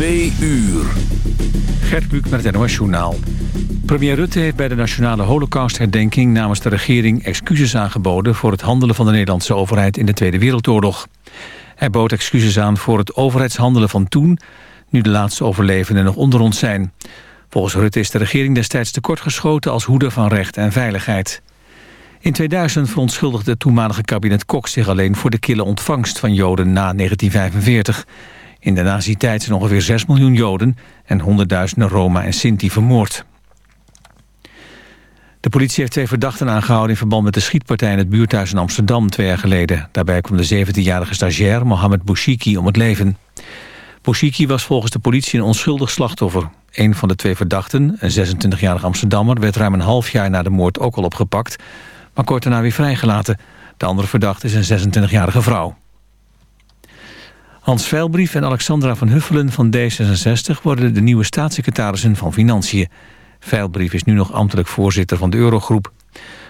Twee uur. Gert Buuk met het NOS Journaal. Premier Rutte heeft bij de Nationale Holocaustherdenking namens de regering excuses aangeboden voor het handelen van de Nederlandse overheid in de Tweede Wereldoorlog. Hij bood excuses aan voor het overheidshandelen van toen, nu de laatste overlevenden nog onder ons zijn. Volgens Rutte is de regering destijds tekortgeschoten als hoeder van recht en veiligheid. In 2000 verontschuldigde toenmalige kabinet Kok zich alleen voor de kille ontvangst van Joden na 1945. In de nazi-tijd zijn ongeveer 6 miljoen Joden en honderdduizenden Roma en Sinti vermoord. De politie heeft twee verdachten aangehouden in verband met de schietpartij in het buurthuis in Amsterdam twee jaar geleden. Daarbij kwam de 17-jarige stagiair Mohamed Bouchiki om het leven. Bouchiki was volgens de politie een onschuldig slachtoffer. Een van de twee verdachten, een 26-jarige Amsterdammer, werd ruim een half jaar na de moord ook al opgepakt, maar kort daarna weer vrijgelaten. De andere verdachte is een 26-jarige vrouw. Hans Veilbrief en Alexandra van Huffelen van D66 worden de nieuwe staatssecretarissen van Financiën. Veilbrief is nu nog ambtelijk voorzitter van de Eurogroep.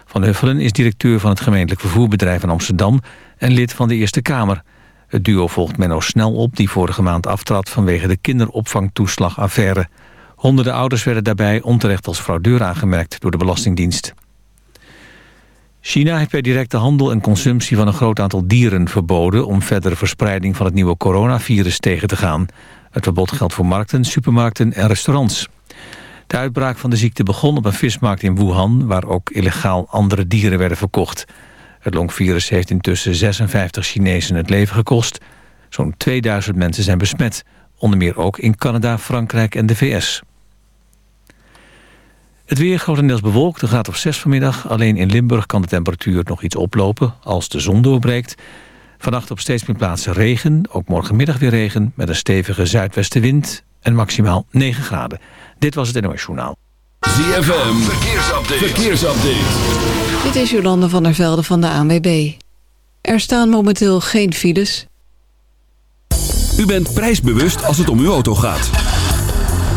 Van Huffelen is directeur van het gemeentelijk vervoerbedrijf in Amsterdam en lid van de Eerste Kamer. Het duo volgt Menno Snel op, die vorige maand aftrad vanwege de kinderopvangtoeslagaffaire. Honderden ouders werden daarbij onterecht als fraudeur aangemerkt door de Belastingdienst. China heeft per directe handel en consumptie van een groot aantal dieren verboden... om verdere verspreiding van het nieuwe coronavirus tegen te gaan. Het verbod geldt voor markten, supermarkten en restaurants. De uitbraak van de ziekte begon op een vismarkt in Wuhan... waar ook illegaal andere dieren werden verkocht. Het longvirus heeft intussen 56 Chinezen het leven gekost. Zo'n 2000 mensen zijn besmet. Onder meer ook in Canada, Frankrijk en de VS. Het weer grotendeels bewolkt, de gaat op 6 vanmiddag. Alleen in Limburg kan de temperatuur nog iets oplopen als de zon doorbreekt. Vannacht op steeds meer plaatsen regen, ook morgenmiddag weer regen... met een stevige zuidwestenwind en maximaal 9 graden. Dit was het NOS Journaal. ZFM, verkeersupdate. verkeersupdate. Dit is Jolande van der Velde van de ANWB. Er staan momenteel geen files. U bent prijsbewust als het om uw auto gaat.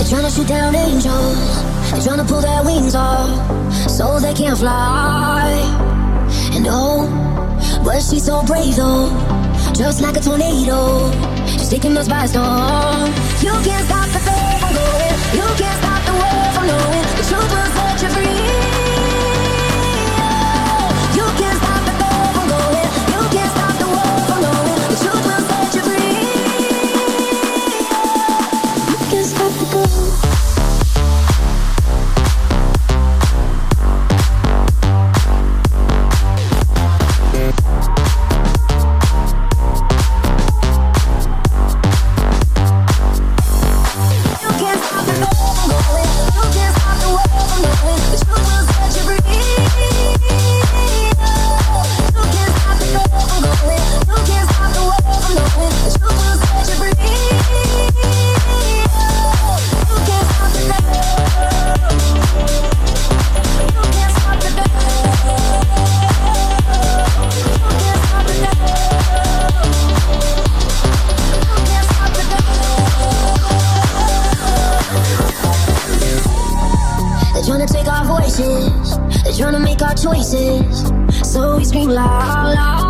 They're trying to shoot down angels. They're trying to pull their wings off. So they can't fly. And oh, but she's so brave though. Just like a tornado. she's taking us by storm. You can't stop the faith from going. You can't stop the world from knowing. The truth will set you free. They're trying to take our voices. they're trying to make our choices. So we scream loud, loud.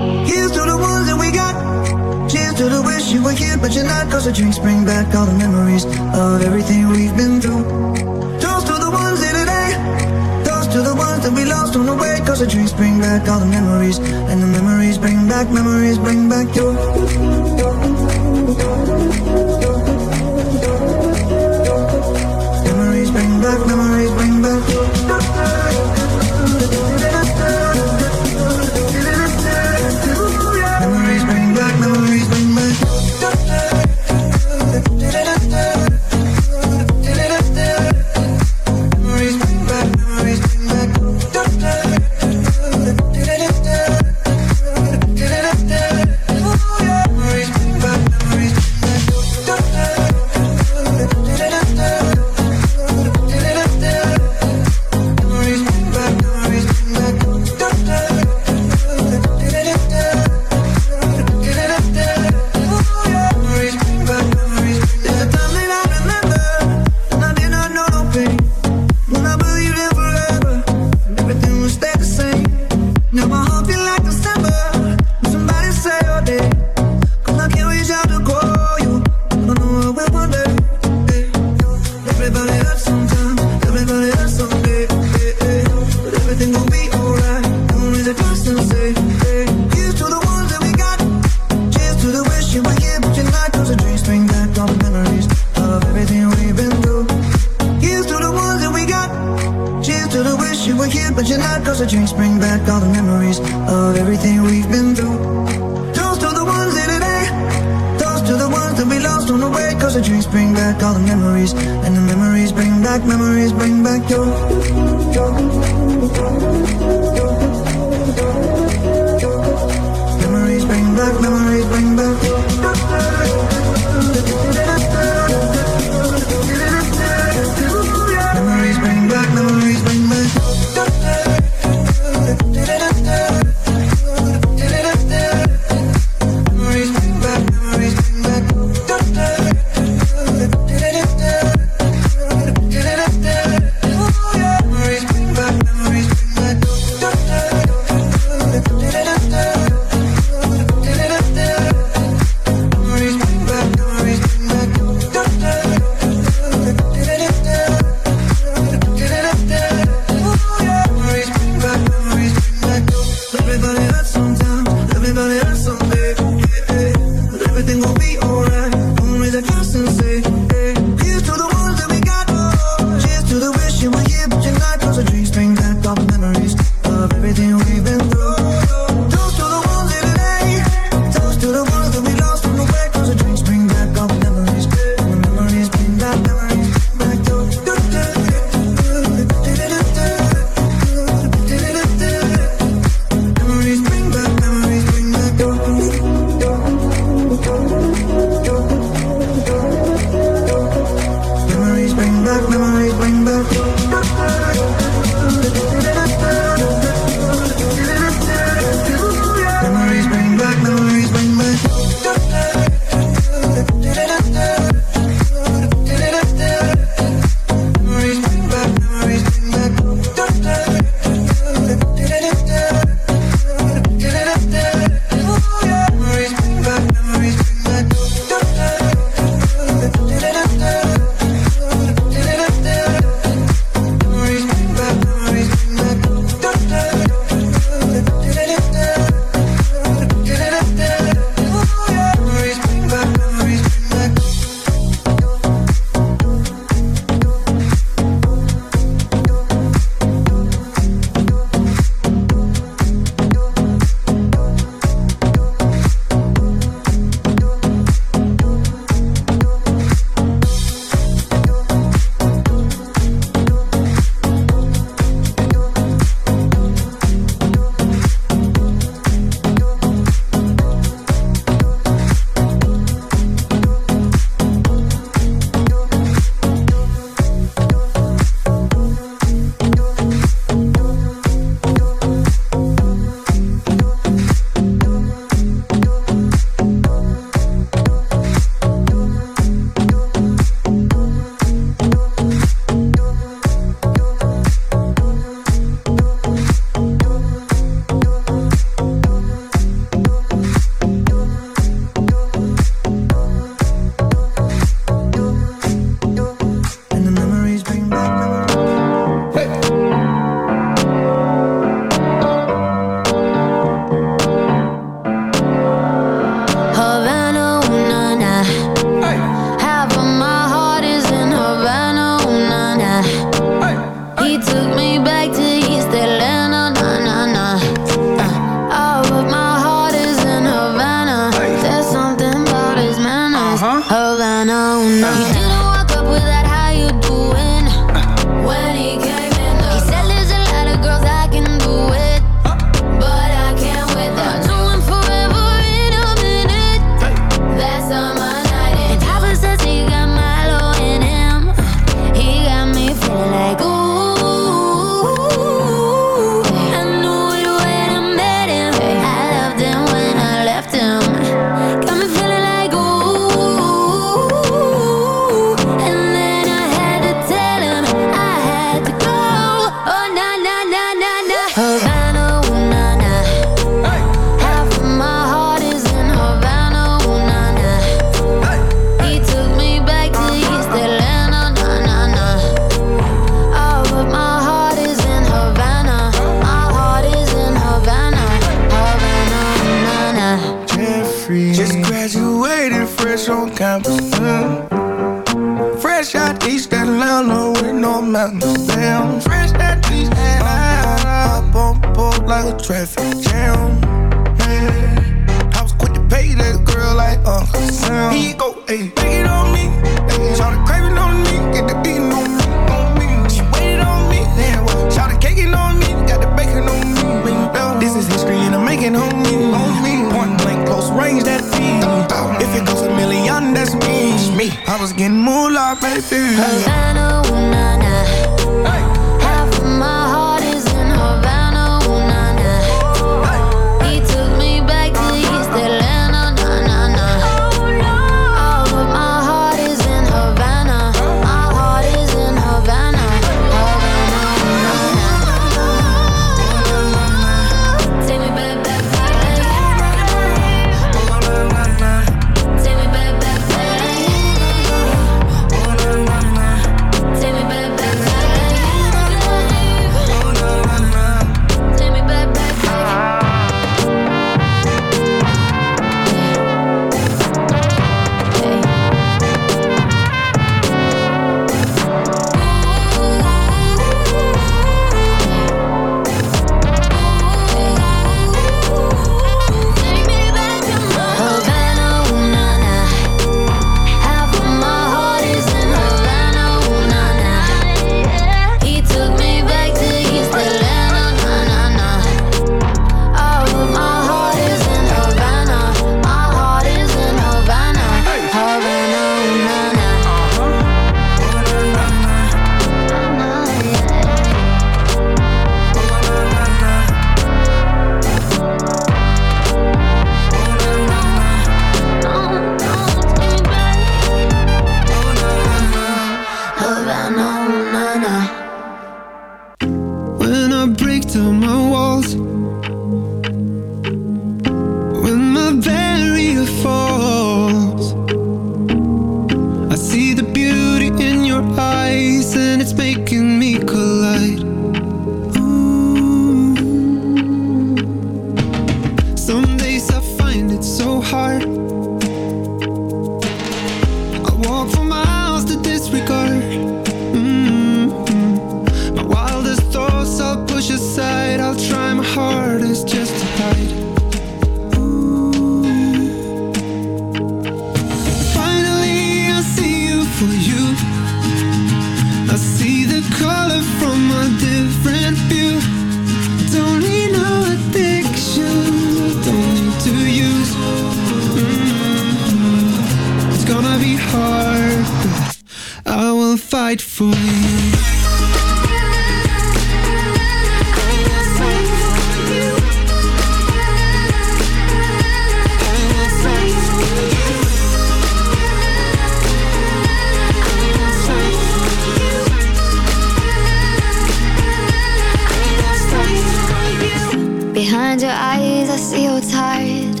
your eyes, I see you're tired.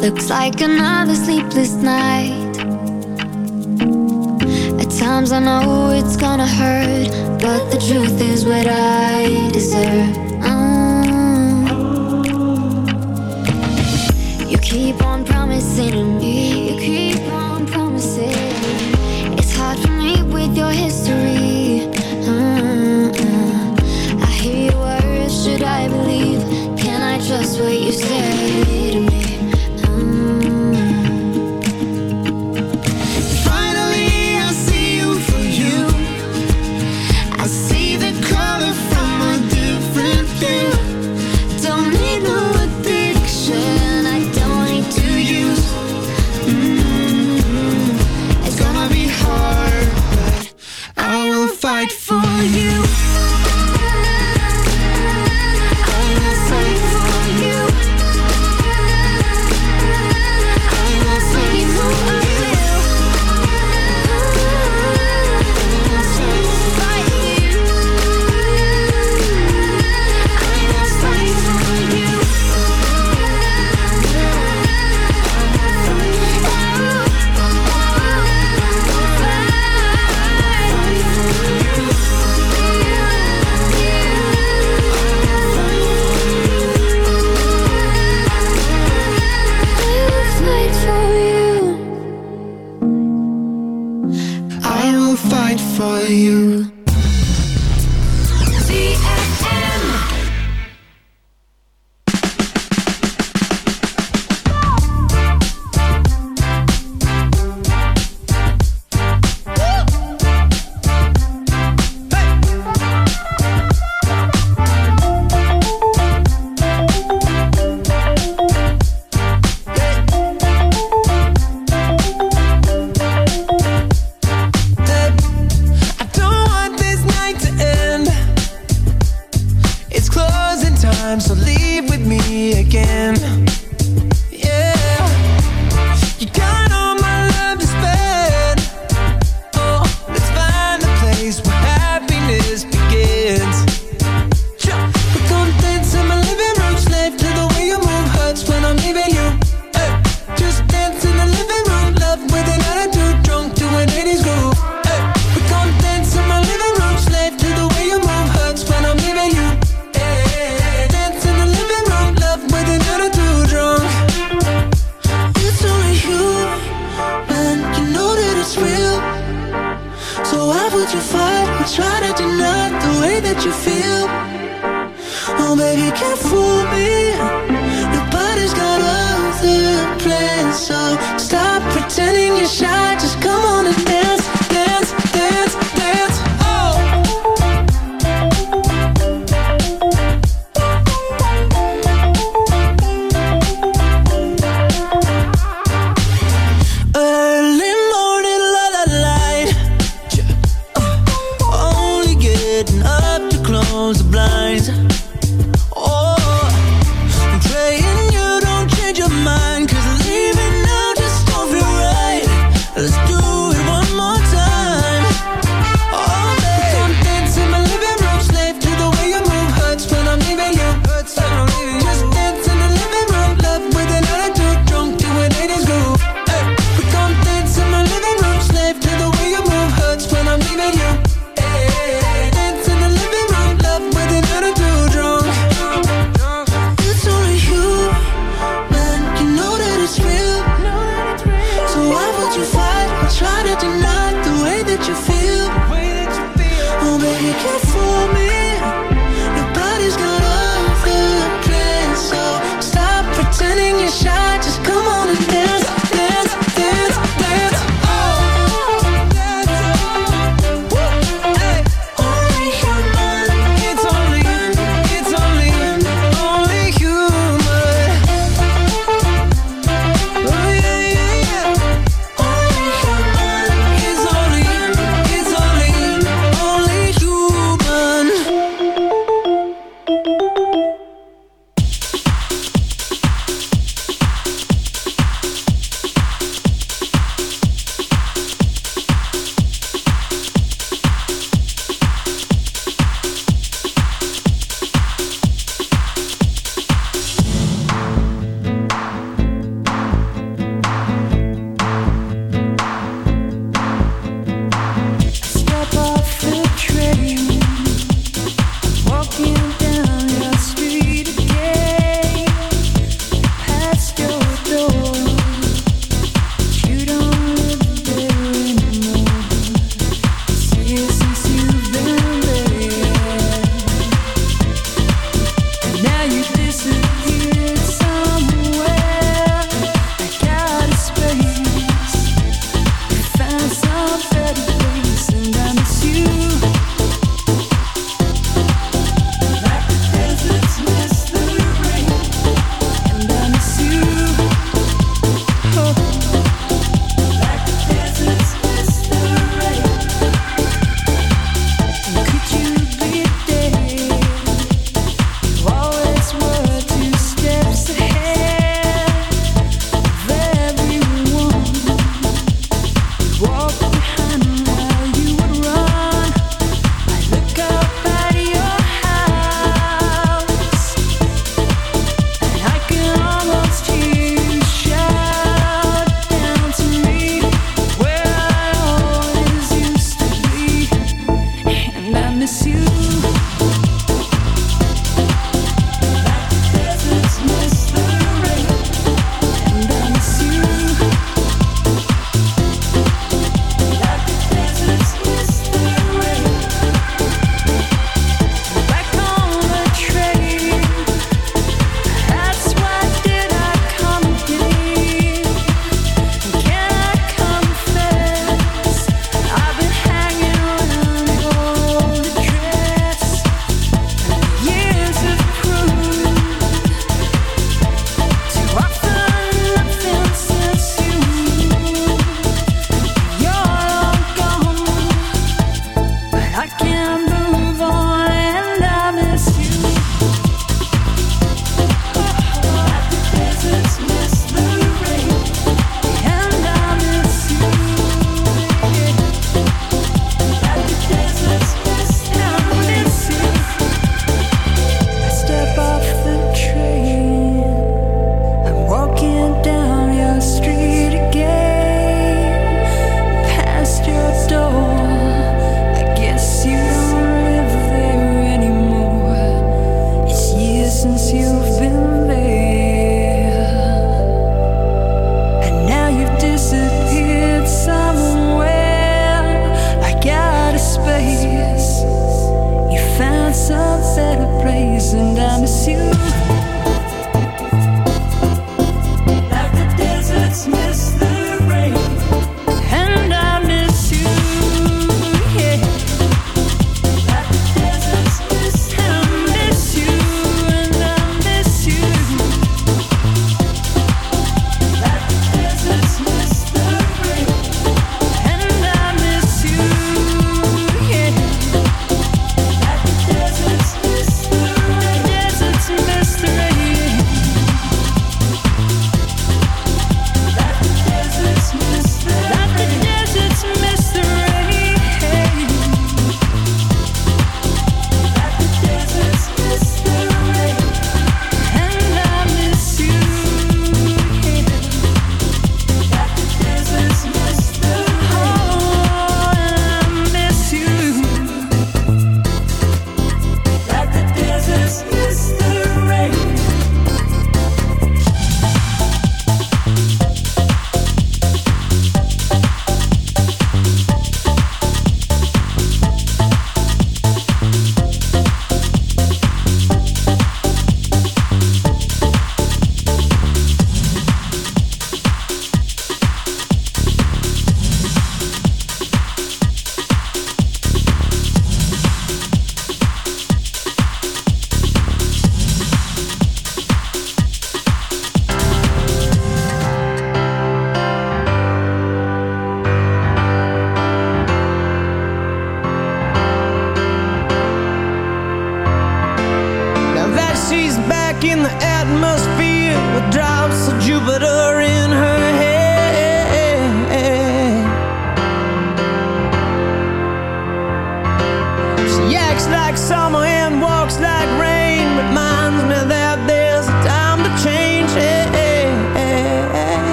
Looks like another sleepless night. At times I know it's gonna hurt, but the truth is what I deserve.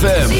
ZFM.